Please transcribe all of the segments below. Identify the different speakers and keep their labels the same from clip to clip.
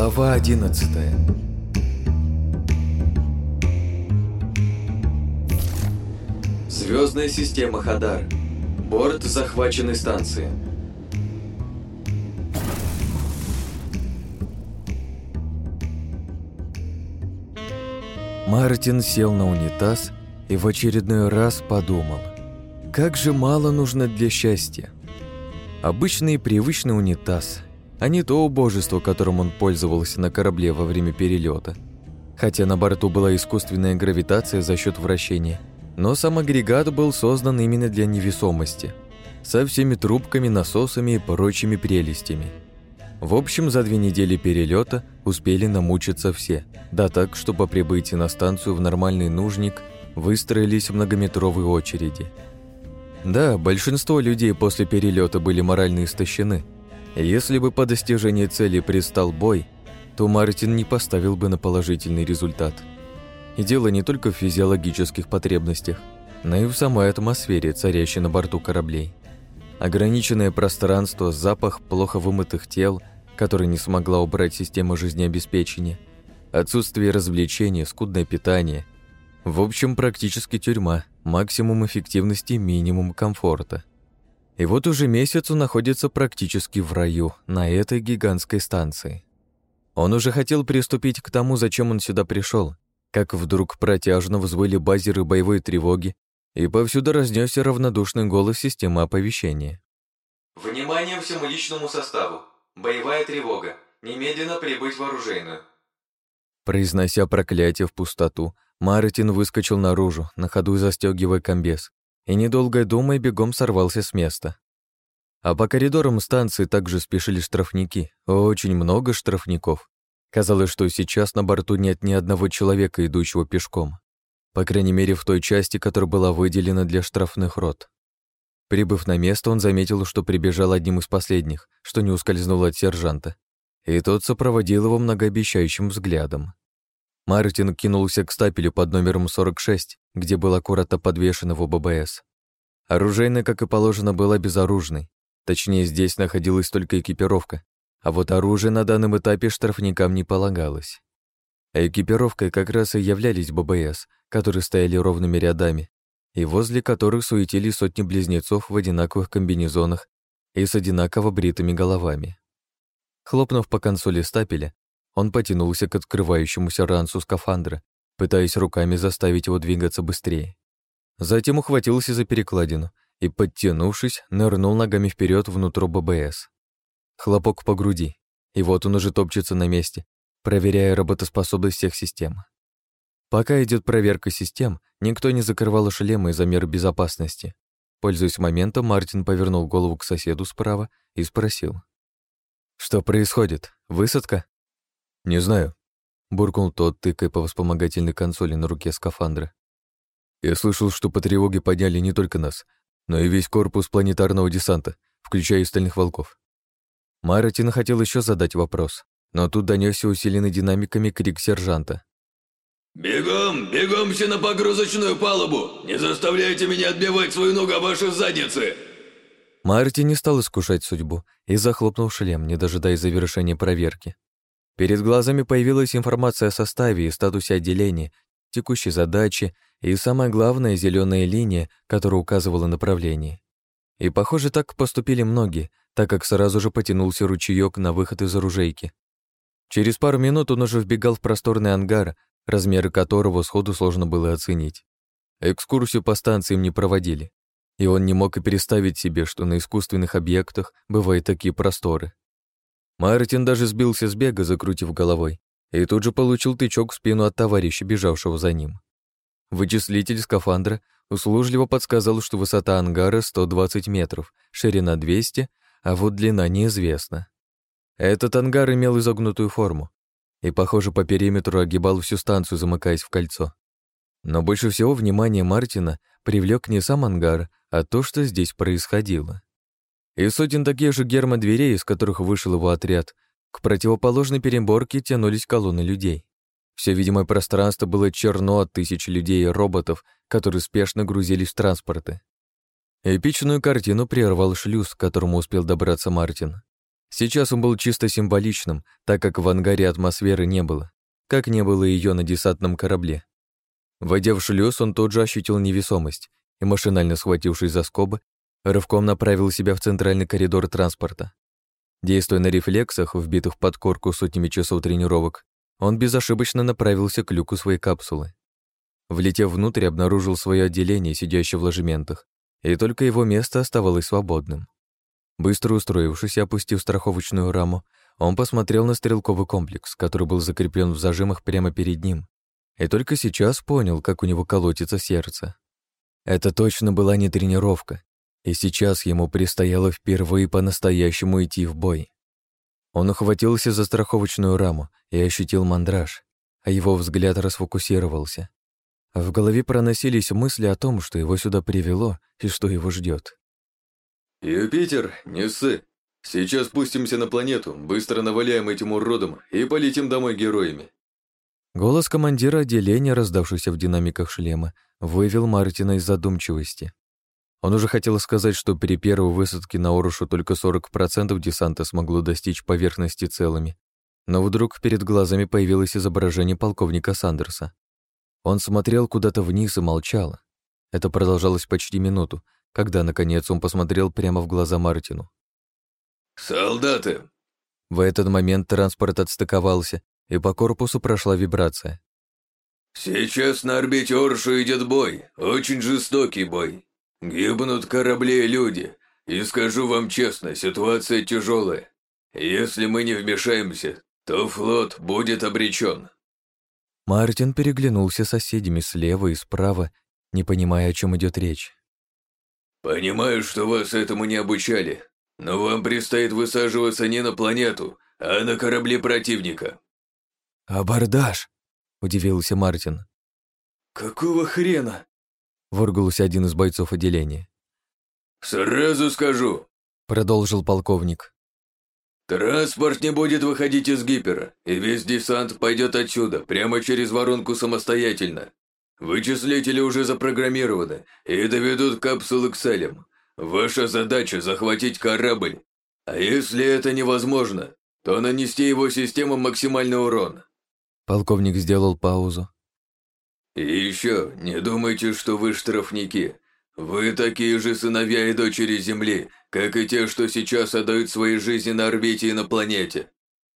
Speaker 1: Глава одиннадцатая Звездная система Хадар. Борт захваченной станции. Мартин сел на унитаз и в очередной раз подумал, как же мало нужно для счастья. Обычный привычный унитаз, а не то убожество, которым он пользовался на корабле во время перелета. Хотя на борту была искусственная гравитация за счет вращения, но сам агрегат был создан именно для невесомости, со всеми трубками, насосами и прочими прелестями – в общем, за две недели перелета успели намучиться все, да так, что по прибытии на станцию в нормальный нужник выстроились многометровые очереди. Да, большинство людей после перелета были морально истощены. Если бы по достижении цели пристал бой, то Мартин не поставил бы на положительный результат. И дело не только в физиологических потребностях, но и в самой атмосфере, царящей на борту кораблей. Ограниченное пространство, запах плохо вымытых тел, который не смогла убрать система жизнеобеспечения, отсутствие развлечений, скудное питание. В общем, практически тюрьма, максимум эффективности, минимум комфорта. И вот уже месяц он находится практически в раю, на этой гигантской станции. Он уже хотел приступить к тому, зачем он сюда пришел, как вдруг протяжно взвыли базеры боевой тревоги, и повсюду разнесся равнодушный голос системы оповещения.
Speaker 2: «Внимание всему личному составу! Боевая тревога! Немедленно прибыть в оружейную!»
Speaker 1: Произнося проклятие в пустоту, Мартин выскочил наружу, на ходу застегивая комбез, и, недолго думая, бегом сорвался с места. А по коридорам станции также спешили штрафники, очень много штрафников. Казалось, что сейчас на борту нет ни одного человека, идущего пешком. По крайней мере, в той части, которая была выделена для штрафных рот. Прибыв на место, он заметил, что прибежал одним из последних, что не ускользнуло от сержанта. И тот сопроводил его многообещающим взглядом. Мартин кинулся к стапелю под номером 46, где был аккуратно подвешен его ББС. Оружейная, как и положено, была безоружной. Точнее, здесь находилась только экипировка, а вот оружие на данном этапе штрафникам не полагалось. А экипировкой как раз и являлись ББС, которые стояли ровными рядами, и возле которых суетились сотни близнецов в одинаковых комбинезонах и с одинаково бритыми головами. Хлопнув по консоли стапеля, он потянулся к открывающемуся ранцу скафандра, пытаясь руками заставить его двигаться быстрее. Затем ухватился за перекладину и, подтянувшись, нырнул ногами вперед внутрь ББС. Хлопок по груди, и вот он уже топчется на месте, проверяя работоспособность всех систем. Пока идет проверка систем, никто не закрывал шлемы из-за мер безопасности. Пользуясь моментом, Мартин повернул голову к соседу справа и спросил. «Что происходит? Высадка?» «Не знаю», — буркнул тот, тыкая по вспомогательной консоли на руке скафандра. «Я слышал, что по тревоге подняли не только нас, но и весь корпус планетарного десанта, включая и стальных волков». Мартин хотел еще задать вопрос, но тут донесся усиленный динамиками крик сержанта.
Speaker 3: «Бегом, бегом все на погрузочную палубу! Не заставляйте меня отбивать свою ногу о ваши задницы!»
Speaker 1: Марти не стал искушать судьбу и захлопнул шлем, не дожидаясь завершения проверки. Перед глазами появилась информация о составе и статусе отделения, текущей задачи и, самое главное, зеленая линия, которая указывала направление. И, похоже, так поступили многие, так как сразу же потянулся ручеёк на выход из оружейки. Через пару минут он уже вбегал в просторный ангар, размеры которого сходу сложно было оценить. Экскурсию по станциям не проводили, и он не мог и переставить себе, что на искусственных объектах бывают такие просторы. Мартин даже сбился с бега, закрутив головой, и тут же получил тычок в спину от товарища, бежавшего за ним. Вычислитель скафандра услужливо подсказал, что высота ангара 120 метров, ширина 200, а вот длина неизвестна. Этот ангар имел изогнутую форму, и, похоже, по периметру огибал всю станцию, замыкаясь в кольцо. Но больше всего внимания Мартина привлек не сам ангар, а то, что здесь происходило. Из сотен таких же гермодверей, из которых вышел его отряд, к противоположной переборке тянулись колонны людей. Все видимое пространство было черно от тысяч людей и роботов, которые спешно грузились в транспорты. Эпичную картину прервал шлюз, к которому успел добраться Мартин. Сейчас он был чисто символичным, так как в ангаре атмосферы не было, как не было ее на десантном корабле. Войдя в шлюз, он тут же ощутил невесомость и, машинально схватившись за скобы, рывком направил себя в центральный коридор транспорта. Действуя на рефлексах, вбитых в подкорку сотнями часов тренировок, он безошибочно направился к люку своей капсулы. Влетев внутрь, обнаружил свое отделение, сидящее в ложементах, и только его место оставалось свободным. Быстро устроившись и опустив страховочную раму, он посмотрел на стрелковый комплекс, который был закреплен в зажимах прямо перед ним, и только сейчас понял, как у него колотится сердце. Это точно была не тренировка, и сейчас ему предстояло впервые по-настоящему идти в бой. Он ухватился за страховочную раму и ощутил мандраж, а его взгляд расфокусировался. В голове проносились мысли о том, что его сюда привело и что его ждет.
Speaker 2: «Юпитер, не ссы. Сейчас спустимся на планету, быстро наваляем этим уродом и полетим домой героями».
Speaker 1: Голос командира отделения, раздавшийся в динамиках шлема, вывел Мартина из задумчивости. Он уже хотел сказать, что при первой высадке на Орушу только 40% десанта смогло достичь поверхности целыми, но вдруг перед глазами появилось изображение полковника Сандерса. Он смотрел куда-то вниз и молчал. Это продолжалось почти минуту, когда, наконец, он посмотрел прямо в глаза Мартину.
Speaker 3: «Солдаты!»
Speaker 1: В этот момент транспорт отстыковался, и по корпусу прошла вибрация.
Speaker 3: «Сейчас на орбите Оршу идет бой, очень жестокий бой. Гибнут корабли и люди, и скажу вам честно, ситуация тяжелая. Если мы не вмешаемся, то флот будет обречен.
Speaker 1: Мартин переглянулся с соседями слева и справа, не понимая, о чем идет речь.
Speaker 3: «Понимаю, что вас этому не обучали, но вам предстоит высаживаться не на планету, а на корабле противника».
Speaker 1: «Абордаж!» — удивился Мартин.
Speaker 3: «Какого хрена?»
Speaker 1: — выругался один из бойцов отделения.
Speaker 3: «Сразу скажу», —
Speaker 1: продолжил полковник.
Speaker 3: Транспорт не будет выходить из гипера, и весь десант пойдет отсюда, прямо через воронку самостоятельно. Вычислители уже запрограммированы и доведут капсулы к целям. Ваша задача – захватить корабль. А если это невозможно, то нанести его системам максимальный урон.
Speaker 1: Полковник сделал паузу.
Speaker 3: И еще, не думайте, что вы штрафники. Вы такие же сыновья и дочери Земли, как и те, что сейчас отдают свои жизни на орбите и на планете.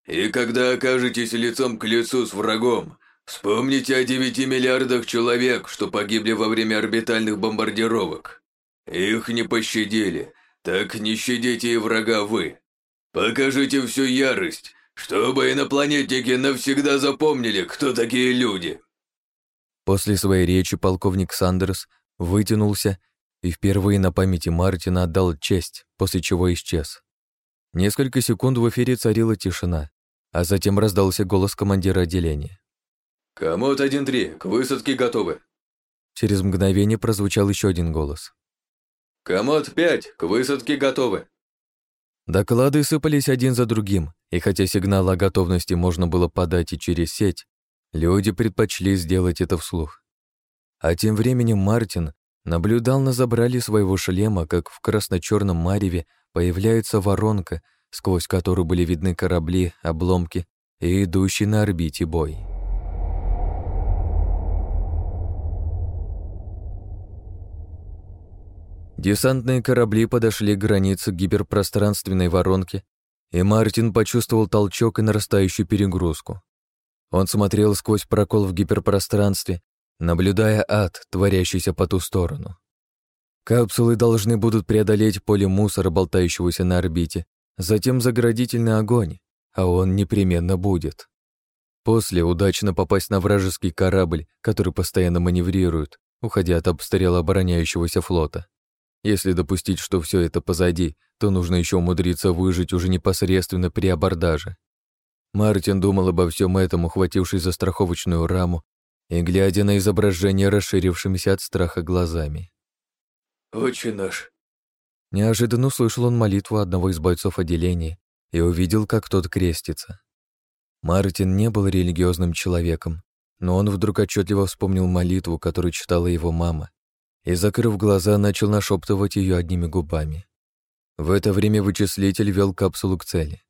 Speaker 3: И когда окажетесь лицом к лицу с врагом, вспомните о девяти миллиардах человек, что погибли во время орбитальных бомбардировок. Их не пощадили, так не щадите и врага вы. Покажите всю ярость, чтобы инопланетники навсегда запомнили, кто такие люди.
Speaker 1: После своей речи полковник Сандерс вытянулся и впервые на памяти Мартина отдал честь, после чего исчез. Несколько секунд в эфире царила тишина, а затем раздался голос командира отделения.
Speaker 2: «Комод 1-3, к высадке готовы».
Speaker 1: Через мгновение прозвучал еще один голос.
Speaker 2: «Комод 5, к высадке готовы».
Speaker 1: Доклады сыпались один за другим, и хотя сигнал о готовности можно было подать и через сеть, люди предпочли сделать это вслух. А тем временем Мартин Наблюдал на забрале своего шлема, как в красно-черном мареве появляется воронка, сквозь которую были видны корабли, обломки и идущий на орбите бой. Десантные корабли подошли к границе гиперпространственной воронки, и Мартин почувствовал толчок и нарастающую перегрузку. Он смотрел сквозь прокол в гиперпространстве наблюдая ад, творящийся по ту сторону. Капсулы должны будут преодолеть поле мусора, болтающегося на орбите, затем заградительный огонь, а он непременно будет. После удачно попасть на вражеский корабль, который постоянно маневрирует, уходя от обстрела обороняющегося флота. Если допустить, что все это позади, то нужно еще умудриться выжить уже непосредственно при абордаже. Мартин думал обо всем этом, ухватившись за страховочную раму и глядя на изображение расширившимися от страха глазами.
Speaker 3: «Отче наш!»
Speaker 1: Неожиданно услышал он молитву одного из бойцов отделения и увидел, как тот крестится. Мартин не был религиозным человеком, но он вдруг отчетливо вспомнил молитву, которую читала его мама, и, закрыв глаза, начал нашептывать ее одними губами. В это время вычислитель вел капсулу к цели.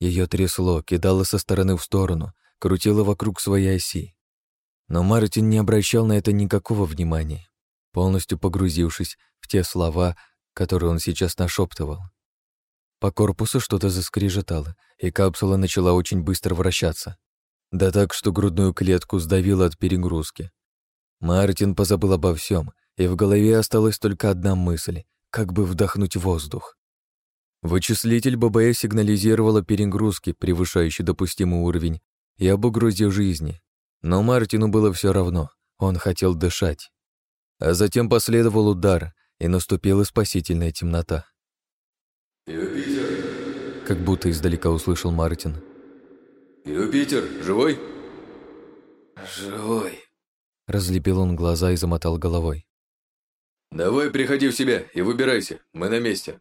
Speaker 1: Ее трясло, кидало со стороны в сторону, крутило вокруг своей оси. Но Мартин не обращал на это никакого внимания, полностью погрузившись в те слова, которые он сейчас нашептывал. По корпусу что-то заскрежетало, и капсула начала очень быстро вращаться. Да так, что грудную клетку сдавило от перегрузки. Мартин позабыл обо всем, и в голове осталась только одна мысль — как бы вдохнуть воздух. Вычислитель ББС сигнализировал о перегрузке, превышающей допустимый уровень, и об угрозе жизни. Но Мартину было все равно, он хотел дышать. А затем последовал удар, и наступила спасительная темнота.
Speaker 2: «Юпитер!»
Speaker 1: Как будто издалека услышал Мартин.
Speaker 2: «Юпитер, живой?»
Speaker 3: «Живой», —
Speaker 1: разлепил он глаза и замотал головой.
Speaker 2: «Давай приходи в себя и выбирайся, мы на месте».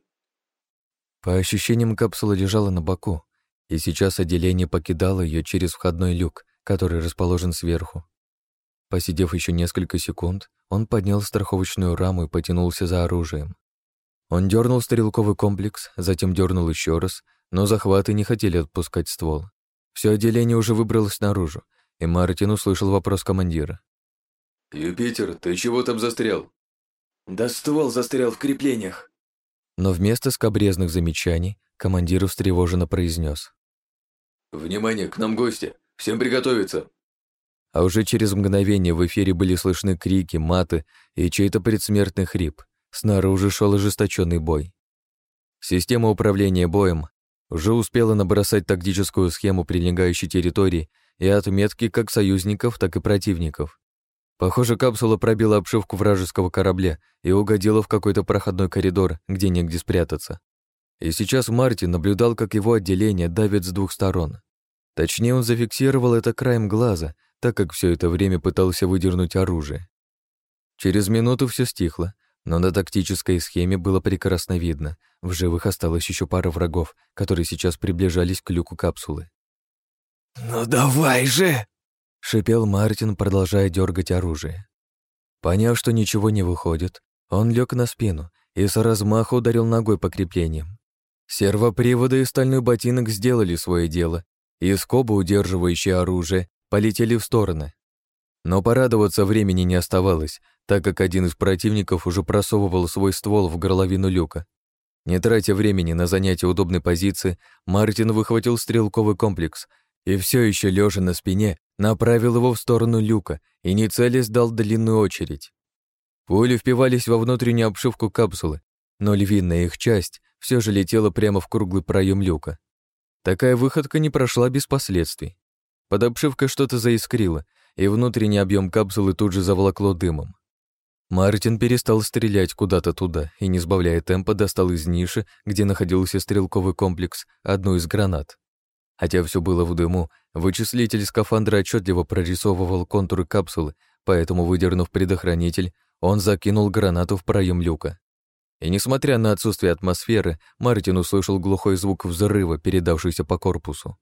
Speaker 1: По ощущениям, капсула лежала на боку, и сейчас отделение покидало ее через входной люк, который расположен сверху. Посидев еще несколько секунд, он поднял страховочную раму и потянулся за оружием. Он дернул стрелковый комплекс, затем дернул еще раз, но захваты не хотели отпускать ствол. Все отделение уже выбралось наружу, и Мартин услышал вопрос командира.
Speaker 2: «Юпитер, ты чего там застрял?»
Speaker 3: «Да ствол застрял в креплениях»,
Speaker 1: но вместо скобрезных замечаний командир встревоженно произнес.
Speaker 2: «Внимание, к нам гости! Всем приготовиться!»
Speaker 1: А уже через мгновение в эфире были слышны крики, маты и чей-то предсмертный хрип. Снаружи шел ожесточенный бой. Система управления боем уже успела набросать тактическую схему прилегающей территории и отметки как союзников, так и противников. Похоже, капсула пробила обшивку вражеского корабля и угодила в какой-то проходной коридор, где негде спрятаться. И сейчас Мартин наблюдал, как его отделение давит с двух сторон. Точнее, он зафиксировал это краем глаза, так как все это время пытался выдернуть оружие. Через минуту все стихло, но на тактической схеме было прекрасно видно. В живых осталось еще пара врагов, которые сейчас приближались к люку капсулы.
Speaker 3: «Ну давай же!»
Speaker 1: — шипел Мартин, продолжая дергать оружие. Поняв, что ничего не выходит, он лег на спину и с размаху ударил ногой по креплениям. Сервоприводы и стальной ботинок сделали свое дело, и скобы, удерживающие оружие, полетели в стороны. Но порадоваться времени не оставалось, так как один из противников уже просовывал свой ствол в горловину люка. Не тратя времени на занятие удобной позиции, Мартин выхватил стрелковый комплекс и все еще лежа на спине, направил его в сторону люка и не целясь дал длинную очередь. Пули впивались во внутреннюю обшивку капсулы, но львиная их часть все же летела прямо в круглый проем люка. Такая выходка не прошла без последствий. Под обшивкой что-то заискрило, и внутренний объем капсулы тут же заволокло дымом. Мартин перестал стрелять куда-то туда и, не сбавляя темпа, достал из ниши, где находился стрелковый комплекс, одну из гранат. Хотя все было в дыму, вычислитель скафандра отчетливо прорисовывал контуры капсулы, поэтому, выдернув предохранитель, он закинул гранату в проем люка. И несмотря на отсутствие атмосферы, Мартин услышал глухой звук взрыва, передавшийся по корпусу.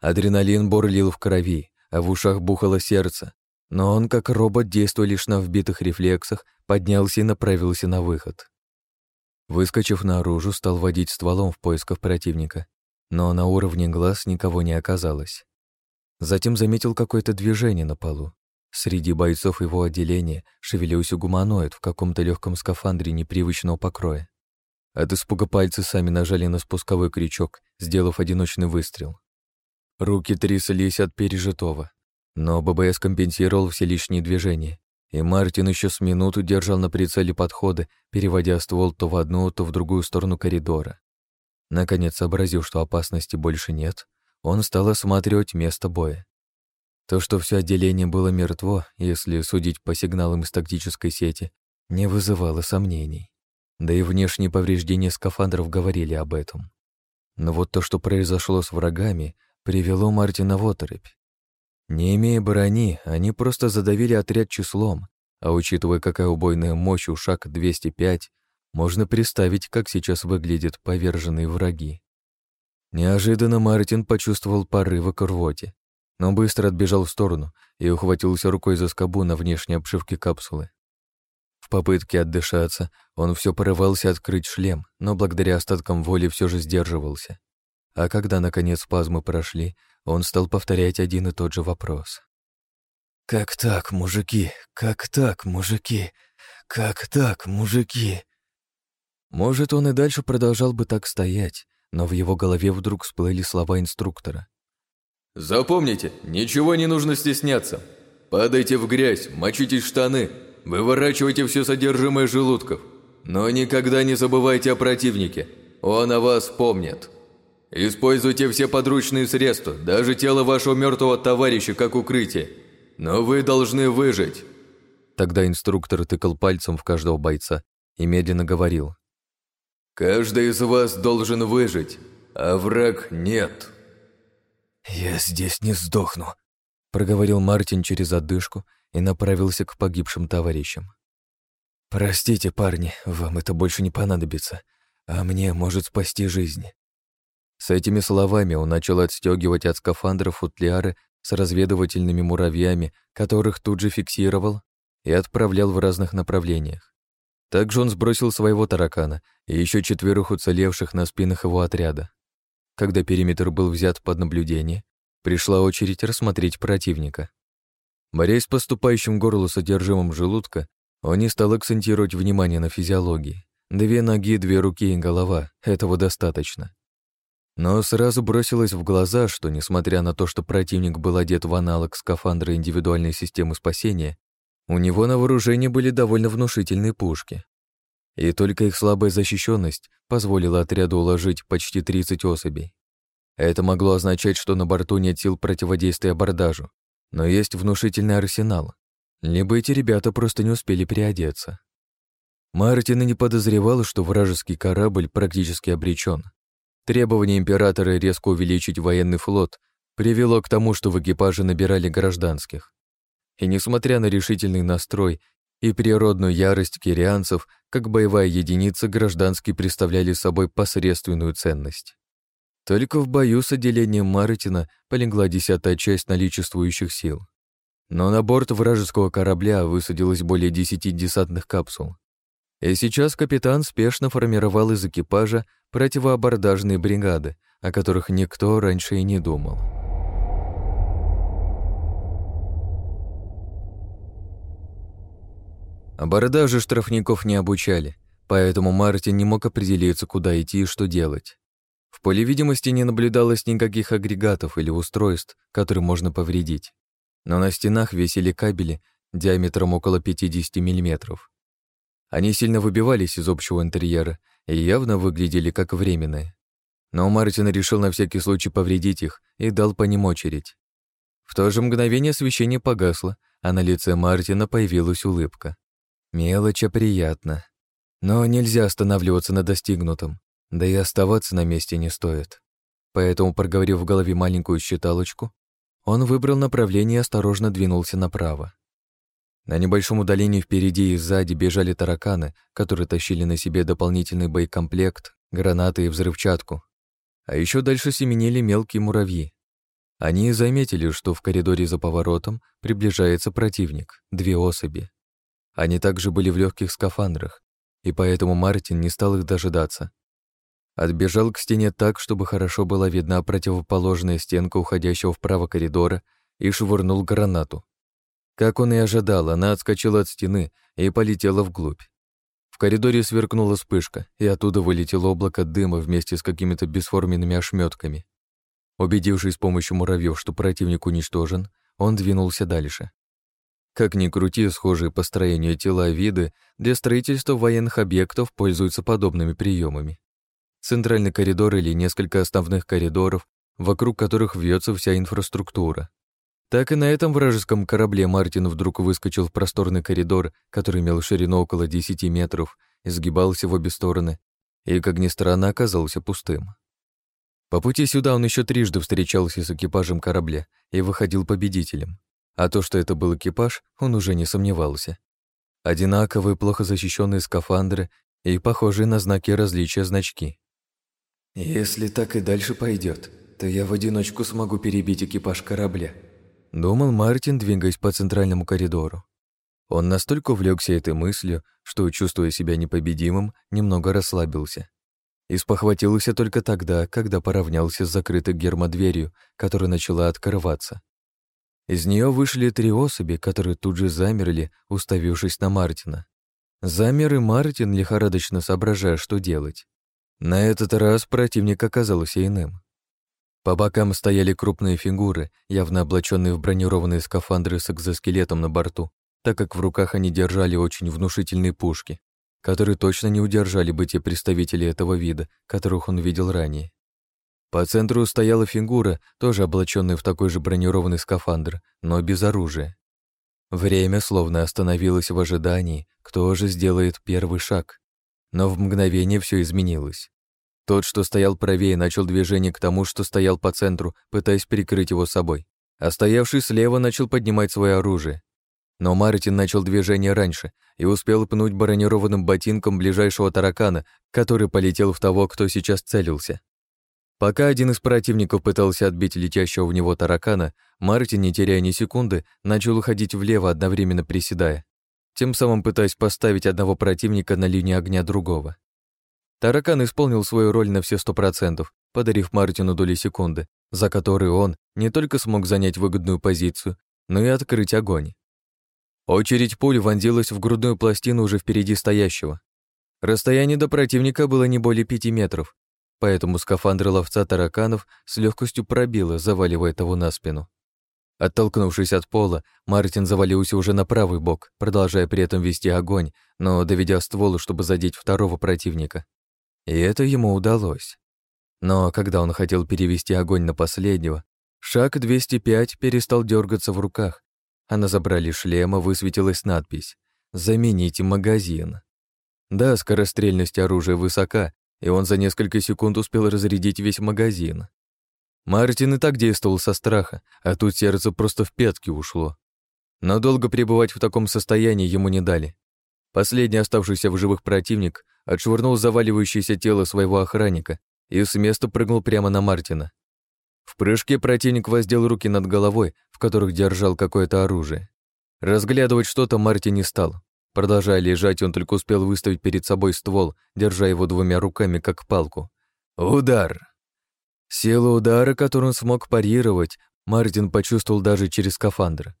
Speaker 1: Адреналин бурлил в крови, а в ушах бухало сердце, но он, как робот, действуя лишь на вбитых рефлексах, поднялся и направился на выход. Выскочив наружу, стал водить стволом в поисках противника но на уровне глаз никого не оказалось. Затем заметил какое-то движение на полу. Среди бойцов его отделения шевелился гуманоид в каком-то легком скафандре непривычного покроя. От испуга пальцы сами нажали на спусковой крючок, сделав одиночный выстрел. Руки тряслись от пережитого, но ББС компенсировал все лишние движения, и Мартин еще с минуту держал на прицеле подходы, переводя ствол то в одну, то в другую сторону коридора. Наконец, сообразив, что опасности больше нет, он стал осматривать место боя. То, что все отделение было мертво, если судить по сигналам из тактической сети, не вызывало сомнений. Да и внешние повреждения скафандров говорили об этом. Но вот то, что произошло с врагами, привело Мартина в оторопь. Не имея брони, они просто задавили отряд числом, а учитывая, какая убойная мощь у шаг 205, можно представить, как сейчас выглядят поверженные враги. Неожиданно Мартин почувствовал порывы к рвоте, но быстро отбежал в сторону и ухватился рукой за скобу на внешней обшивке капсулы. В попытке отдышаться он все порывался открыть шлем, но благодаря остаткам воли все же сдерживался. А когда, наконец, спазмы прошли, он стал повторять один и тот же вопрос. «Как так, мужики? Как так, мужики? Как так, мужики?» Может, он и дальше продолжал бы так стоять, но в его голове вдруг всплыли слова инструктора.
Speaker 2: «Запомните, ничего не нужно стесняться. Падайте в грязь, мочите штаны, выворачивайте все содержимое желудков. Но никогда не забывайте о противнике, он о вас помнит. Используйте все подручные средства, даже тело вашего мертвого товарища как укрытие. Но вы должны выжить».
Speaker 1: Тогда инструктор тыкал пальцем в каждого бойца и медленно говорил.
Speaker 2: «Каждый из вас должен выжить, а враг нет».
Speaker 1: «Я здесь не сдохну», — проговорил Мартин через одышку и направился к погибшим товарищам. «Простите, парни, вам это больше не понадобится, а мне может спасти жизнь». С этими словами он начал отстегивать от скафандров футляры с разведывательными муравьями, которых тут же фиксировал и отправлял в разных направлениях. Также он сбросил своего таракана и еще четверых уцелевших на спинах его отряда. Когда периметр был взят под наблюдение, пришла очередь рассмотреть противника. Борясь с поступающим горлу содержимым желудка, он не стал акцентировать внимание на физиологии. Две ноги, две руки и голова — этого достаточно. Но сразу бросилось в глаза, что, несмотря на то, что противник был одет в аналог скафандра индивидуальной системы спасения, у него на вооружении были довольно внушительные пушки. И только их слабая защищенность позволила отряду уложить почти 30 особей. Это могло означать, что на борту нет сил противодействия абордажу, но есть внушительный арсенал, либо эти ребята просто не успели переодеться. Мартин и не подозревал, что вражеский корабль практически обречен. Требование императора резко увеличить военный флот привело к тому, что в экипаже набирали гражданских. И несмотря на решительный настрой и природную ярость кирианцев, как боевая единица гражданские представляли собой посредственную ценность. Только в бою с отделением Мартина полегла десятая часть наличествующих сил. Но на борт вражеского корабля высадилось более десяти десантных капсул. И сейчас капитан спешно формировал из экипажа противоабордажные бригады, о которых никто раньше и не думал. Абордажи штрафников не обучали, поэтому Мартин не мог определиться, куда идти и что делать. В поле видимости не наблюдалось никаких агрегатов или устройств, которые можно повредить но на стенах висели кабели диаметром около 50 мм. Они сильно выбивались из общего интерьера и явно выглядели как временные. Но Мартин решил на всякий случай повредить их и дал по ним очередь. В то же мгновение освещение погасло, а на лице Мартина появилась улыбка. Мелочь, а приятно. Но нельзя останавливаться на достигнутом, да и оставаться на месте не стоит. Поэтому, проговорив в голове маленькую считалочку, он выбрал направление и осторожно двинулся направо. На небольшом удалении впереди и сзади бежали тараканы, которые тащили на себе дополнительный боекомплект, гранаты и взрывчатку. А еще дальше семенили мелкие муравьи. Они заметили, что в коридоре за поворотом приближается противник, две особи. Они также были в легких скафандрах, и поэтому Мартин не стал их дожидаться. Отбежал к стене так, чтобы хорошо была видна противоположная стенка уходящего вправо коридора и швырнул гранату. Как он и ожидал, она отскочила от стены и полетела вглубь. В коридоре сверкнула вспышка, и оттуда вылетело облако дыма вместе с какими-то бесформенными ошметками. Убедившись с помощью муравьев, что противник уничтожен, он двинулся дальше. Как ни крути, схожие по строению тела виды для строительства военных объектов пользуются подобными приемами центральный коридор или несколько основных коридоров, вокруг которых вьется вся инфраструктура. Так и на этом вражеском корабле Мартин вдруг выскочил в просторный коридор, который имел ширину около 10 метров, изгибался в обе стороны, и, как ни странно, оказался пустым. По пути сюда он еще трижды встречался с экипажем корабля и выходил победителем. А то, что это был экипаж, он уже не сомневался. Одинаковые, плохо защищенные скафандры и похожие на знаки различия значки. «Если так и дальше пойдет, то я в одиночку смогу перебить экипаж корабля», думал Мартин, двигаясь по центральному коридору. Он настолько увлекся этой мыслью, что, чувствуя себя непобедимым, немного расслабился. И спохватился только тогда, когда поравнялся с закрытой гермодверью, которая начала открываться. Из нее вышли три особи, которые тут же замерли, уставившись на Мартина. Замер и Мартин, лихорадочно соображая, что делать. На этот раз противник оказался иным. По бокам стояли крупные фигуры, явно облаченные в бронированные скафандры с экзоскелетом на борту, так как в руках они держали очень внушительные пушки, которые точно не удержали бы те представители этого вида, которых он видел ранее. По центру стояла фигура, тоже облаченная в такой же бронированный скафандр, но без оружия. Время словно остановилось в ожидании, кто же сделает первый шаг. Но в мгновение все изменилось. Тот, что стоял правее, начал движение к тому, что стоял по центру, пытаясь перекрыть его собой. А стоявший слева начал поднимать свое оружие. Но Мартин начал движение раньше и успел пнуть бронированным ботинком ближайшего таракана, который полетел в того, кто сейчас целился. Пока один из противников пытался отбить летящего в него таракана, Мартин, не теряя ни секунды, начал уходить влево, одновременно приседая, тем самым пытаясь поставить одного противника на линию огня другого. Таракан исполнил свою роль на все сто процентов, подарив Мартину доли секунды, за которые он не только смог занять выгодную позицию, но и открыть огонь. Очередь пуль вонзилась в грудную пластину уже впереди стоящего. Расстояние до противника было не более пяти метров, поэтому скафандр ловца тараканов с легкостью пробило, заваливая того на спину. Оттолкнувшись от пола, Мартин завалился уже на правый бок, продолжая при этом вести огонь, но доведя ствол, чтобы задеть второго противника. И это ему удалось. Но когда он хотел перевести огонь на последнего, шаг 205 перестал дергаться в руках, а на забрали шлема высветилась надпись «Замените магазин». Да, скорострельность оружия высока, и он за несколько секунд успел разрядить весь магазин. Мартин и так действовал со страха, а тут сердце просто в пятки ушло. Но долго пребывать в таком состоянии ему не дали. Последний оставшийся в живых противник отшвырнул заваливающееся тело своего охранника и с места прыгнул прямо на Мартина. В прыжке противник воздел руки над головой, в которых держал какое-то оружие. Разглядывать что-то Марти не стал. Продолжая лежать, он только успел выставить перед собой ствол, держа его двумя руками, как палку. Удар! Силу удара, которую он смог парировать, Мартин почувствовал даже через скафандр.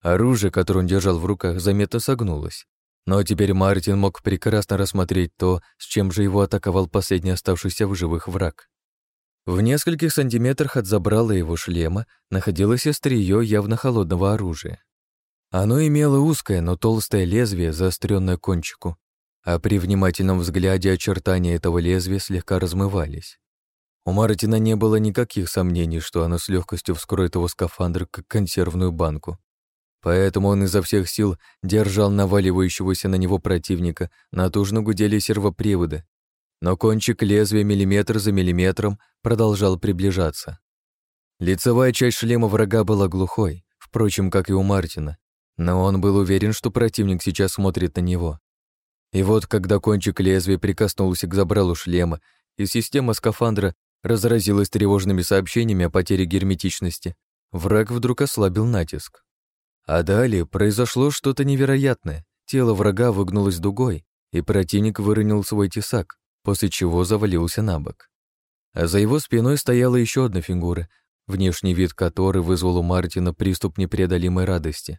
Speaker 1: Оружие, которое он держал в руках, заметно согнулось. Но теперь Мартин мог прекрасно рассмотреть то, с чем же его атаковал последний оставшийся в живых враг. В нескольких сантиметрах от забрала его шлема находилось острие явно холодного оружия. Оно имело узкое, но толстое лезвие, заостренное кончику, а при внимательном взгляде очертания этого лезвия слегка размывались. У Мартина не было никаких сомнений, что оно с легкостью вскроет его скафандр, как консервную банку. Поэтому он изо всех сил держал наваливающегося на него противника, натужно гудели сервоприводы, но кончик лезвия миллиметр за миллиметром продолжал приближаться. Лицевая часть шлема врага была глухой, впрочем, как и у Мартина, но он был уверен, что противник сейчас смотрит на него. И вот, когда кончик лезвия прикоснулся к забралу шлема, и система скафандра разразилась тревожными сообщениями о потере герметичности, враг вдруг ослабил натиск. А далее произошло что-то невероятное. Тело врага выгнулось дугой, и противник выронил свой тесак, после чего завалился на бок. А за его спиной стояла еще одна фигура, внешний вид которой вызвал у Мартина приступ непреодолимой радости.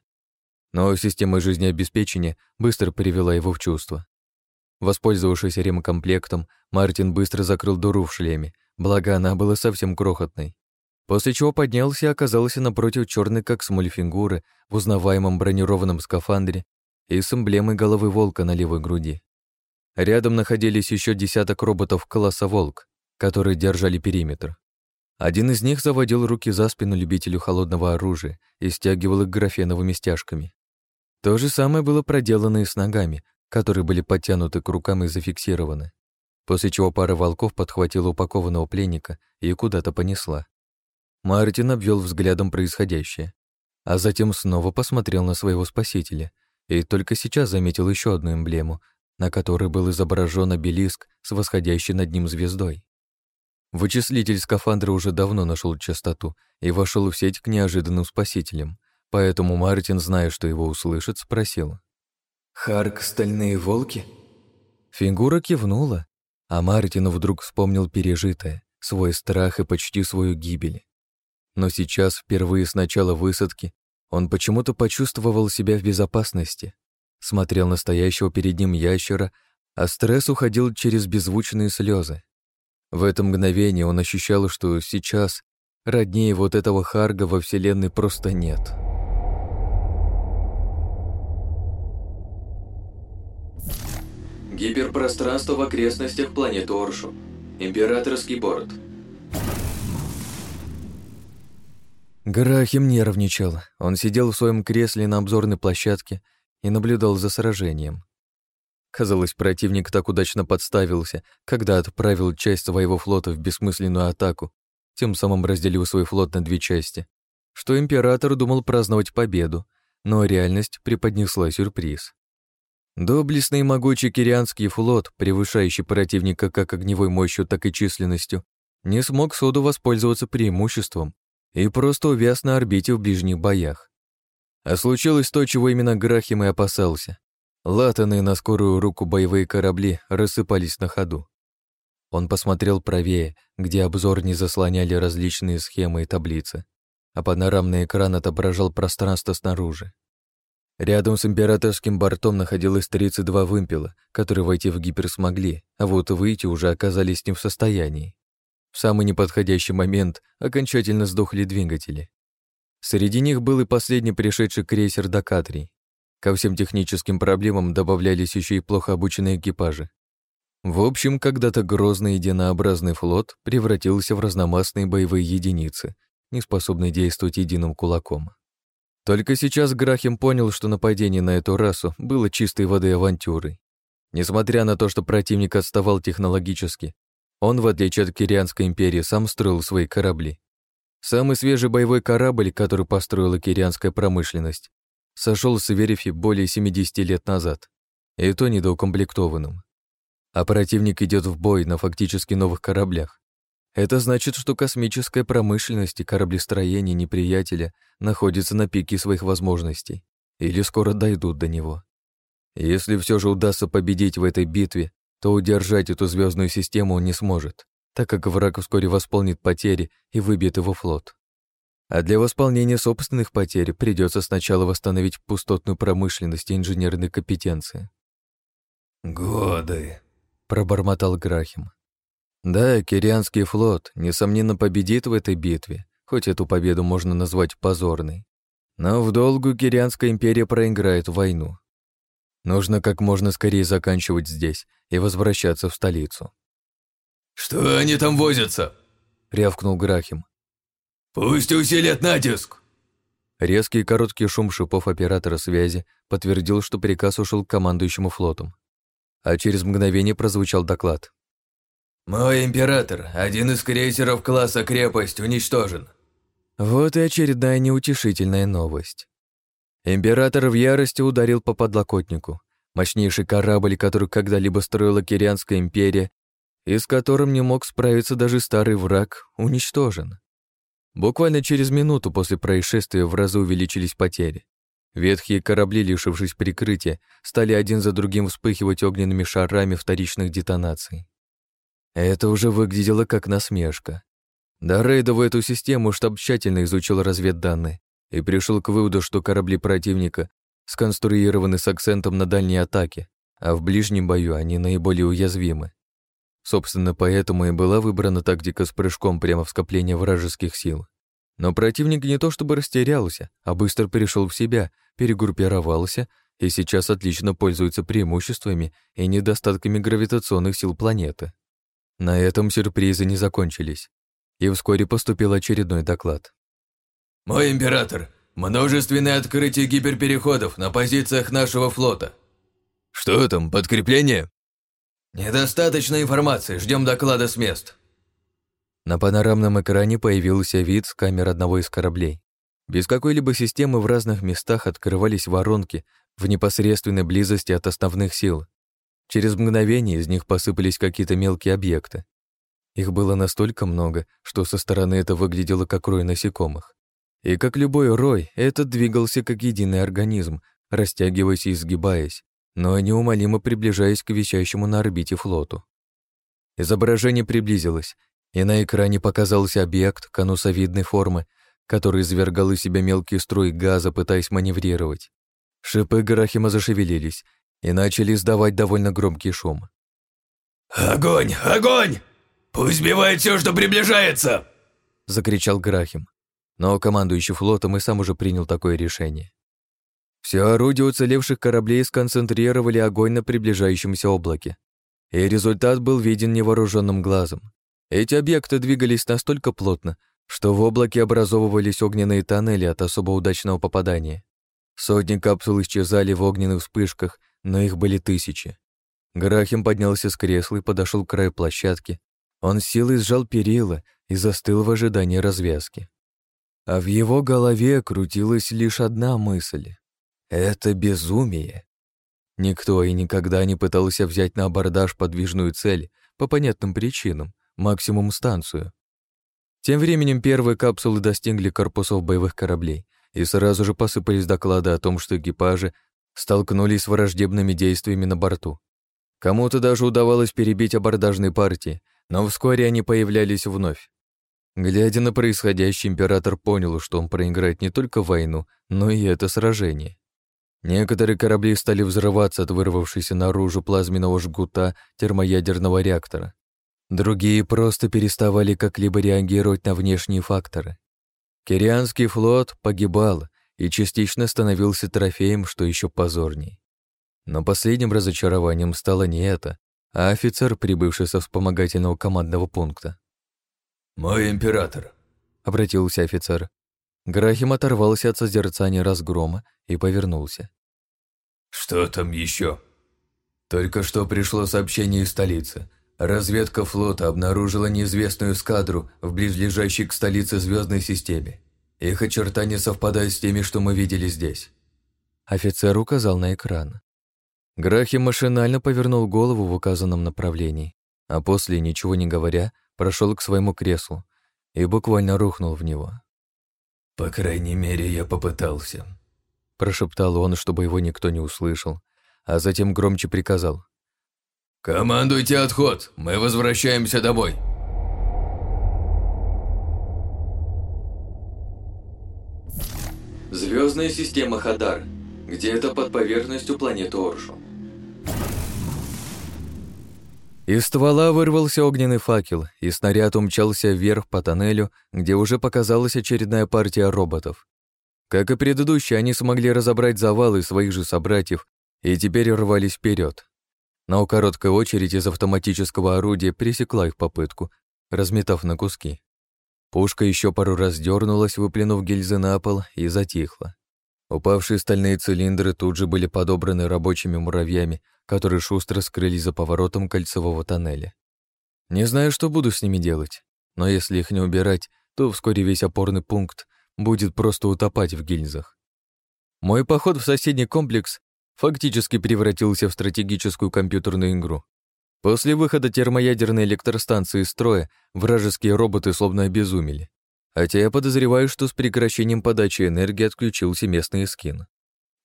Speaker 1: Но система жизнеобеспечения быстро привела его в чувство. Воспользовавшись ремкомплектом, Мартин быстро закрыл дыру в шлеме, благо она была совсем крохотной. После чего поднялся и оказался напротив черной как смоль фигуры в узнаваемом бронированном скафандре и с эмблемой головы волка на левой груди. Рядом находились еще десяток роботов класса «Волк», которые держали периметр. Один из них заводил руки за спину любителю холодного оружия и стягивал их графеновыми стяжками. То же самое было проделано и с ногами, которые были подтянуты к рукам и зафиксированы, после чего пара волков подхватила упакованного пленника и куда-то понесла. Мартин обвел взглядом происходящее, а затем снова посмотрел на своего спасителя и только сейчас заметил еще одну эмблему, на которой был изображен обелиск с восходящей над ним звездой. Вычислитель скафандра уже давно нашел частоту и вошел в сеть к неожиданным спасителям, поэтому Мартин, зная, что его услышат, спросил. «Харк, стальные волки?» Фигура кивнула, а Мартин вдруг вспомнил пережитое, свой страх и почти свою гибель. Но сейчас, впервые с начала высадки, он почему-то почувствовал себя в безопасности, смотрел настоящего перед ним ящера, а стресс уходил через беззвучные слезы. В это мгновение он ощущал, что сейчас роднее вот этого Харга во Вселенной просто нет.
Speaker 4: Гиперпространство в окрестностях планеты Оршу. Императорский борт.
Speaker 1: Грахим нервничал. Он сидел в своем кресле на обзорной площадке и наблюдал за сражением. Казалось, противник так удачно подставился, когда отправил часть своего флота в бессмысленную атаку, тем самым разделил свой флот на две части, что император думал праздновать победу, но реальность преподнесла сюрприз. Доблестный и могучий Кирианский флот, превышающий противника как огневой мощью, так и численностью, не смог суду воспользоваться преимуществом и просто увяз на орбите в ближних боях. А случилось то, чего именно Грахим и опасался. Латанные на скорую руку боевые корабли рассыпались на ходу. Он посмотрел правее, где обзор не заслоняли различные схемы и таблицы, а панорамный экран отображал пространство снаружи. Рядом с императорским бортом находилось 32 вымпела, которые войти в гипер смогли, а вот выйти уже оказались не в состоянии. В самый неподходящий момент окончательно сдохли двигатели. Среди них был и последний пришедший крейсер Дакатрий, Ко всем техническим проблемам добавлялись еще и плохо обученные экипажи. В общем, когда-то грозный единообразный флот превратился в разномастные боевые единицы, не способные действовать единым кулаком. Только сейчас Грахим понял, что нападение на эту расу было чистой воды авантюрой. Несмотря на то, что противник отставал технологически, он, в отличие от Кирианской империи, сам строил свои корабли. Самый свежий боевой корабль, который построила кирианская промышленность, сошел с Верефи более 70 лет назад, и то недоукомплектованным. А противник идет в бой на фактически новых кораблях. Это значит, что космическая промышленность и кораблестроение неприятеля находятся на пике своих возможностей или скоро дойдут до него. Если все же удастся победить в этой битве, то удержать эту звездную систему он не сможет, так как враг вскоре восполнит потери и выбьет его флот. А для восполнения собственных потерь придется сначала восстановить пустотную промышленность и инженерные компетенции.
Speaker 3: «Годы», —
Speaker 1: пробормотал Грахим. Да, Кирианский флот, несомненно, победит в этой битве, хоть эту победу можно назвать позорной. Но в долгу Кирианская империя проиграет войну. Нужно как можно скорее заканчивать здесь и возвращаться в столицу.
Speaker 3: «Что они там возятся?»
Speaker 1: — рявкнул Грахим.
Speaker 3: «Пусть усилят натиск!»
Speaker 1: Резкий и короткий шум шипов оператора связи подтвердил, что приказ ушел к командующему флотом. А через мгновение прозвучал доклад.
Speaker 3: «Мой император, один из крейсеров класса «Крепость» уничтожен».
Speaker 1: Вот и очередная неутешительная новость. Император в ярости ударил по подлокотнику. Мощнейший корабль, который когда-либо строила Кирианская империя, и с которым не мог справиться даже старый враг, уничтожен. Буквально через минуту после происшествия в разы увеличились потери. Ветхие корабли, лишившись прикрытия, стали один за другим вспыхивать огненными шарами вторичных детонаций. Это уже выглядело как насмешка. До рейда в эту систему штаб тщательно изучил разведданные и пришел к выводу, что корабли противника сконструированы с акцентом на дальней атаке, а в ближнем бою они наиболее уязвимы. Собственно, поэтому и была выбрана тактика с прыжком прямо в скопление вражеских сил. Но противник не то чтобы растерялся, а быстро перешел в себя, перегруппировался и сейчас отлично пользуется преимуществами и недостатками гравитационных сил планеты. На этом сюрпризы не закончились, и вскоре поступил очередной доклад.
Speaker 3: «Мой император, множественное открытие гиперпереходов на позициях нашего флота». «Что там, подкрепление?» «Недостаточно информации, ждем доклада с мест».
Speaker 1: На панорамном экране появился вид с камер одного из кораблей. Без какой-либо системы в разных местах открывались воронки в непосредственной близости от основных сил. Через мгновение из них посыпались какие-то мелкие объекты. Их было настолько много, что со стороны это выглядело как рой насекомых. И как любой рой, этот двигался как единый организм, растягиваясь и изгибаясь, но неумолимо приближаясь к висящему на орбите флоту. Изображение приблизилось, и на экране показался объект конусовидной формы, который извергал из себя мелкие струи газа, пытаясь маневрировать. Шипы Грахима зашевелились и начали издавать довольно громкий шум.
Speaker 3: «Огонь! Огонь! Пусть сбивает все, что приближается!»
Speaker 1: — закричал Грахим. Но командующий флотом и сам уже принял такое решение. Все орудия уцелевших кораблей сконцентрировали огонь на приближающемся облаке. И результат был виден невооруженным глазом. Эти объекты двигались настолько плотно, что в облаке образовывались огненные тоннели от особо удачного попадания. Сотни капсул исчезали в огненных вспышках, но их были тысячи. Грахим поднялся с кресла и подошел к краю площадки. Он силой сжал перила и застыл в ожидании развязки. А в его голове крутилась лишь одна мысль. Это безумие. Никто и никогда не пытался взять на абордаж подвижную цель по понятным причинам, максимум станцию. Тем временем первые капсулы достигли корпусов боевых кораблей, и сразу же посыпались доклады о том, что экипажи столкнулись с враждебными действиями на борту. Кому-то даже удавалось перебить абордажные партии, но вскоре они появлялись вновь. Глядя на происходящее, император понял, что он проиграет не только войну, но и это сражение. Некоторые корабли стали взрываться от вырвавшейся наружу плазменного жгута термоядерного реактора. Другие просто переставали как-либо реагировать на внешние факторы. Кирианский флот погибал и частично становился трофеем, что еще позорней. Но последним разочарованием стало не это, а офицер, прибывший со вспомогательного командного пункта.
Speaker 3: «Мой император», —
Speaker 1: обратился офицер. Грахим оторвался от созерцания разгрома и повернулся.
Speaker 3: «Что там еще? «Только что пришло сообщение из столицы. Разведка флота обнаружила неизвестную эскадру в близлежащей к столице звездной системе. Их очертания совпадают с теми, что мы видели здесь.
Speaker 1: Офицер указал на экран. Грахи машинально повернул голову в указанном направлении, а после, ничего не говоря, прошел к своему креслу и буквально рухнул в него.
Speaker 3: «По крайней мере, я попытался», —
Speaker 1: прошептал он, чтобы его никто не услышал, а затем громче приказал.
Speaker 3: «Командуйте отход! Мы возвращаемся домой!»
Speaker 4: Звездная система Хадар. Где-то под поверхностью планеты Оршу.
Speaker 1: Из ствола вырвался огненный факел, и снаряд умчался вверх по тоннелю, где уже показалась очередная партия роботов. Как и предыдущие, они смогли разобрать завалы своих же собратьев и теперь рвались вперед но короткая очередь из автоматического орудия пресекла их попытку, разметав на куски. Пушка еще пару раз дернулась, выплюнув гильзы на пол, и затихла. Упавшие стальные цилиндры тут же были подобраны рабочими муравьями, которые шустро скрылись за поворотом кольцевого тоннеля. Не знаю, что буду с ними делать, но если их не убирать, то вскоре весь опорный пункт будет просто утопать в гильзах. Мой поход в соседний комплекс фактически превратился в стратегическую компьютерную игру. После выхода термоядерной электростанции из строя вражеские роботы словно обезумели. Хотя я подозреваю, что с прекращением подачи энергии отключился местный скин.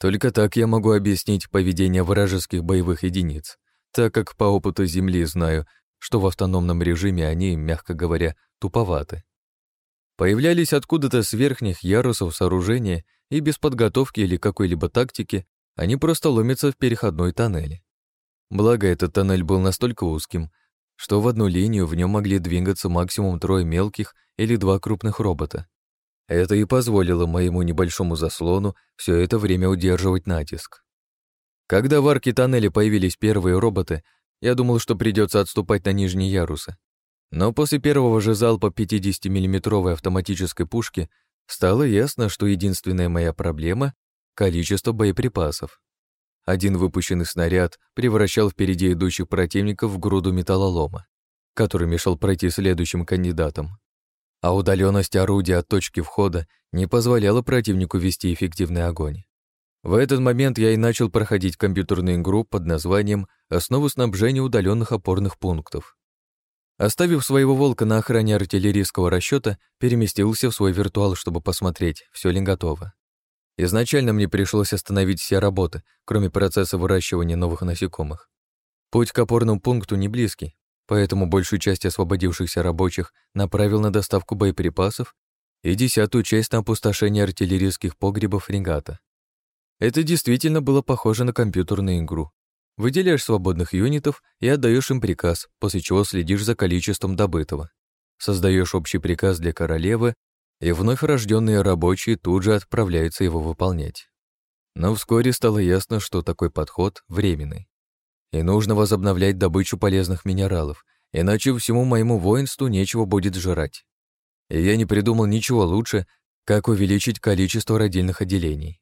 Speaker 1: Только так я могу объяснить поведение вражеских боевых единиц, так как по опыту Земли знаю, что в автономном режиме они, мягко говоря, туповаты. Появлялись откуда-то с верхних ярусов сооружения и без подготовки или какой-либо тактики они просто ломятся в переходной тоннель. Благо, этот тоннель был настолько узким, что в одну линию в нем могли двигаться максимум трое мелких или два крупных робота. Это и позволило моему небольшому заслону все это время удерживать натиск. Когда в арке тоннеля появились первые роботы, я думал, что придется отступать на нижние ярусы. Но после первого же залпа 50-миллиметровой автоматической пушки стало ясно, что единственная моя проблема количество боеприпасов. Один выпущенный снаряд превращал впереди идущих противников в груду металлолома, который мешал пройти следующим кандидатам. А удаленность орудия от точки входа не позволяла противнику вести эффективный огонь. В этот момент я и начал проходить компьютерную игру под названием «Основы снабжения удаленных опорных пунктов». Оставив своего волка на охране артиллерийского расчета, переместился в свой виртуал, чтобы посмотреть, все ли готово. Изначально мне пришлось остановить все работы, кроме процесса выращивания новых насекомых. Путь к опорному пункту не близкий, поэтому большую часть освободившихся рабочих направил на доставку боеприпасов и десятую часть на опустошение артиллерийских погребов фрегата. Это действительно было похоже на компьютерную игру. Выделяешь свободных юнитов и отдаешь им приказ, после чего следишь за количеством добытого. Создаешь общий приказ для королевы, и вновь рожденные рабочие тут же отправляются его выполнять. Но вскоре стало ясно, что такой подход временный. И нужно возобновлять добычу полезных минералов, иначе всему моему воинству нечего будет жрать. И я не придумал ничего лучше, как увеличить количество родильных отделений.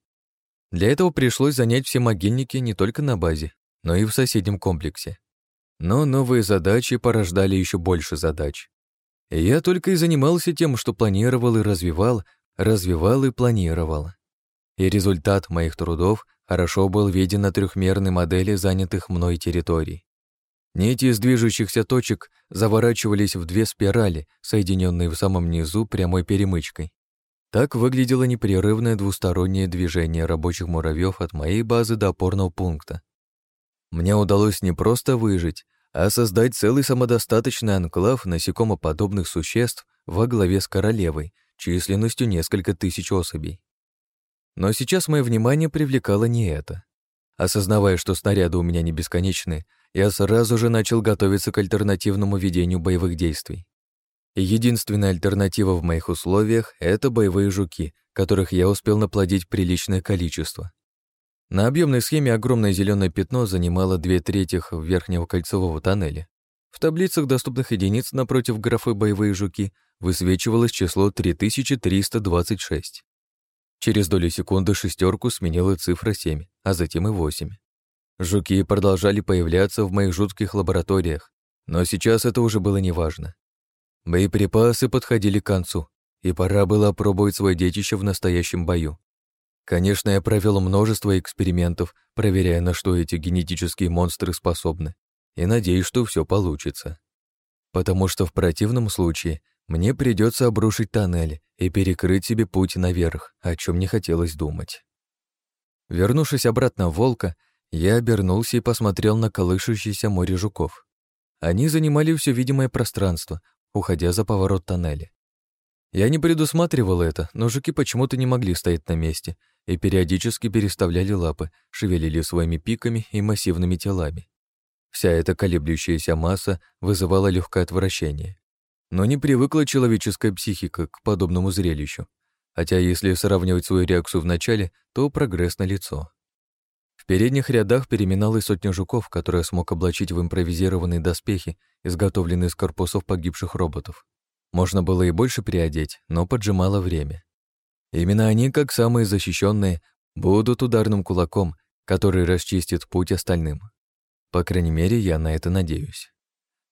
Speaker 1: Для этого пришлось занять все могильники не только на базе, но и в соседнем комплексе. Но новые задачи порождали еще больше задач. Я только и занимался тем, что планировал и развивал, развивал и планировал. И результат моих трудов хорошо был виден на трехмерной модели занятых мной территорий. Нити из движущихся точек заворачивались в две спирали, соединенные в самом низу прямой перемычкой. Так выглядело непрерывное двустороннее движение рабочих муравьев от моей базы до опорного пункта. Мне удалось не просто выжить, а создать целый самодостаточный анклав насекомоподобных существ во главе с королевой, численностью несколько тысяч особей. Но сейчас мое внимание привлекало не это. Осознавая, что снаряды у меня не бесконечны, я сразу же начал готовиться к альтернативному ведению боевых действий. И единственная альтернатива в моих условиях — это боевые жуки, которых я успел наплодить приличное количество. На объемной схеме огромное зеленое пятно занимало две трети верхнего кольцевого тоннеля. В таблицах доступных единиц напротив графы «Боевые жуки» высвечивалось число 3326. Через долю секунды шестерку сменила цифра 7, а затем и 8. Жуки продолжали появляться в моих жутких лабораториях, но сейчас это уже было неважно. Боеприпасы подходили к концу, и пора было опробовать свое детище в настоящем бою. Конечно, я провел множество экспериментов, проверяя, на что эти генетические монстры способны, и надеюсь, что все получится. Потому что в противном случае мне придется обрушить тоннель и перекрыть себе путь наверх, о чем не хотелось думать. Вернувшись обратно в Волка, я обернулся и посмотрел на колышущееся море жуков. Они занимали все видимое пространство, уходя за поворот тоннеля. Я не предусматривал это, но жуки почему-то не могли стоять на месте и периодически переставляли лапы, шевелили своими пиками и массивными телами. Вся эта колеблющаяся масса вызывала легкое отвращение. Но не привыкла человеческая психика к подобному зрелищу, хотя если сравнивать свою реакцию в начале, то прогресс налицо. В передних рядах переминалась сотня жуков, которые смог облачить в импровизированные доспехи, изготовленные из корпусов погибших роботов. Можно было и больше приодеть, но поджимало время. Именно они, как самые защищенные, будут ударным кулаком, который расчистит путь остальным. По крайней мере, я на это надеюсь.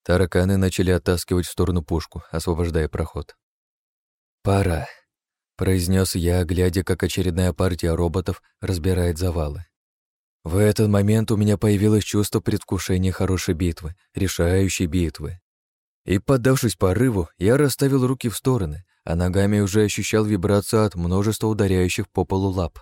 Speaker 1: Тараканы начали оттаскивать в сторону пушку, освобождая проход. «Пора», — произнес я, глядя, как очередная партия роботов разбирает завалы. В этот момент у меня появилось чувство предвкушения хорошей битвы, решающей битвы. И, поддавшись порыву, я расставил руки в стороны, а ногами уже ощущал вибрацию от множества ударяющих по полу лап.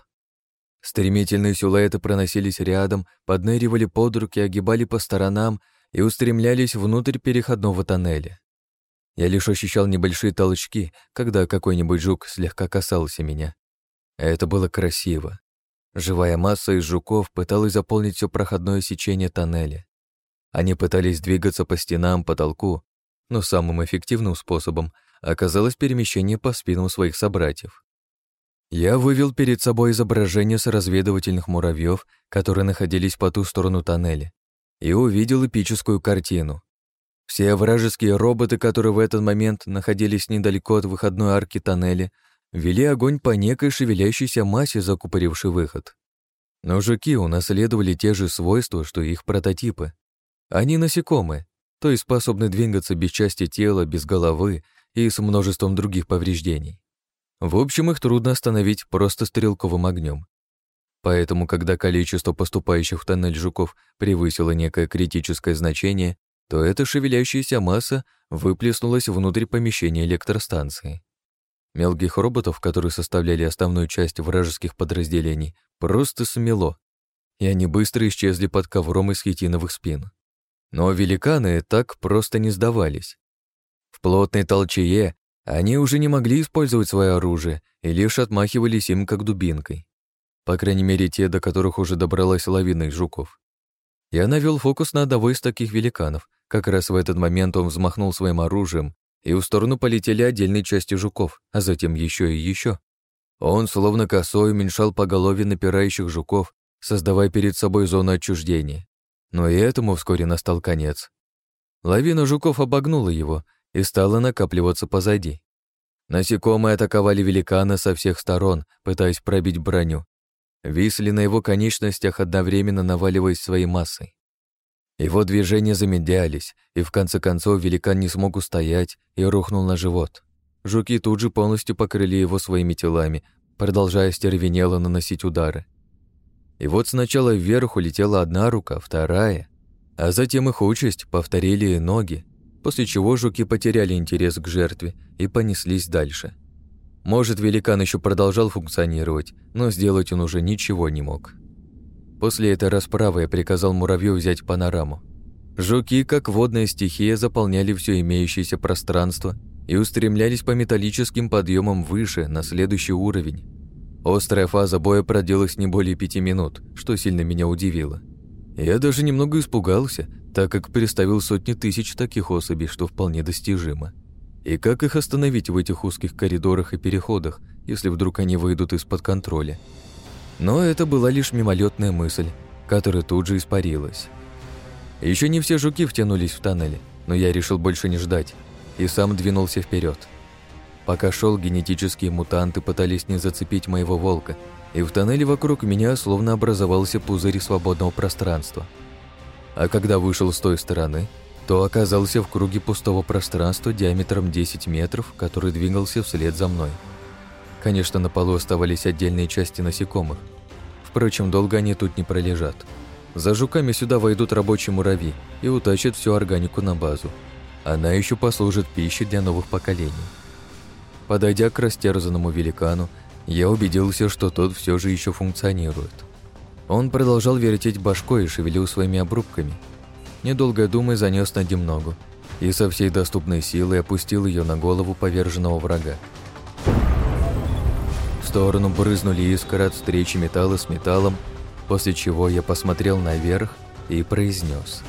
Speaker 1: Стремительные силуэты проносились рядом, подныривали под руки, огибали по сторонам и устремлялись внутрь переходного тоннеля. Я лишь ощущал небольшие толчки, когда какой-нибудь жук слегка касался меня. Это было красиво. Живая масса из жуков пыталась заполнить все проходное сечение тоннеля. Они пытались двигаться по стенам, потолку, но самым эффективным способом оказалось перемещение по спинам своих собратьев. Я вывел перед собой изображение с разведывательных муравьев, которые находились по ту сторону тоннеля, и увидел эпическую картину. Все вражеские роботы, которые в этот момент находились недалеко от выходной арки тоннеля, вели огонь по некой шевелящейся массе, закупорившей выход. Но жуки унаследовали те же свойства, что и их прототипы. Они насекомые, то есть способны двигаться без части тела, без головы и с множеством других повреждений. В общем, их трудно остановить просто стрелковым огнем. Поэтому, когда количество поступающих в тоннель жуков превысило некое критическое значение, то эта шевеляющаяся масса выплеснулась внутрь помещения электростанции. Мелких роботов, которые составляли основную часть вражеских подразделений, просто смело, и они быстро исчезли под ковром из хитиновых спин. Но великаны так просто не сдавались. Плотной толчее они уже не могли использовать свое оружие и лишь отмахивались им как дубинкой. По крайней мере, те, до которых уже добралась лавина из жуков. Я навел фокус на одного из таких великанов. Как раз в этот момент он взмахнул своим оружием, и в сторону полетели отдельные части жуков, а затем еще и еще. Он словно косой уменьшал поголовье напирающих жуков, создавая перед собой зону отчуждения. Но и этому вскоре настал конец. Лавина жуков обогнула его и стала накапливаться позади. Насекомые атаковали великана со всех сторон, пытаясь пробить броню, висли на его конечностях, одновременно наваливаясь своей массой. Его движения замедлялись, и в конце концов великан не смог устоять и рухнул на живот. Жуки тут же полностью покрыли его своими телами, продолжая стервенело наносить удары. И вот сначала вверх улетела одна рука, вторая, а затем их участь повторили ноги, после чего жуки потеряли интерес к жертве и понеслись дальше. Может, великан еще продолжал функционировать, но сделать он уже ничего не мог. После этой расправы я приказал муравью взять панораму. Жуки, как водная стихия, заполняли все имеющееся пространство и устремлялись по металлическим подъемам выше, на следующий уровень. Острая фаза боя проделалась не более пяти минут, что сильно меня удивило. Я даже немного испугался, так как представил сотни тысяч таких особей, что вполне достижимо. И как их остановить в этих узких коридорах и переходах, если вдруг они выйдут из-под контроля? Но это была лишь мимолетная мысль, которая тут же испарилась. Еще не все жуки втянулись в тоннели, но я решил больше не ждать и сам двинулся вперед. Пока шел, генетические мутанты пытались не зацепить моего волка, и в тоннеле вокруг меня словно образовался пузырь свободного пространства. А когда вышел с той стороны, то оказался в круге пустого пространства диаметром 10 метров, который двигался вслед за мной. Конечно, на полу оставались отдельные части насекомых. Впрочем, долго они тут не пролежат. За жуками сюда войдут рабочие муравьи и утащат всю органику на базу. Она еще послужит пищей для новых поколений. Подойдя к растерзанному великану, я убедился, что тот все же еще функционирует. Он продолжал вертеть башкой и шевелил своими обрубками – недолго думая, занес над ним ногу и со всей доступной силой опустил ее на голову поверженного врага. В сторону брызнули искры от встречи металла с металлом, после чего я посмотрел наверх и произнес: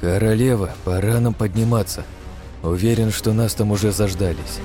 Speaker 1: «Королева, пора нам подниматься. Уверен, что нас там уже заждались».